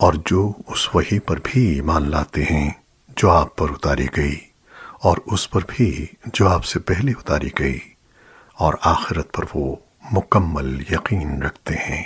اور جو اس وحی پر بھی ایمان لاتے ہیں، جو آپ پر اتاری گئی، اور اس پر بھی جو آپ سے پہلے اتاری گئی، اور آخرت پر وہ مکمل یقین رکھتے ہیں۔